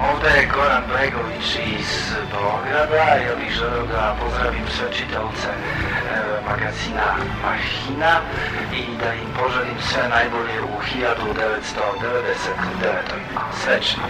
Ovdje je Goran Bregović iz Beograda. Ja bih želeo da pozdravim sve čitaoce e, magazina Mahina i da im poželim sve najbolje u 1999. Srećno!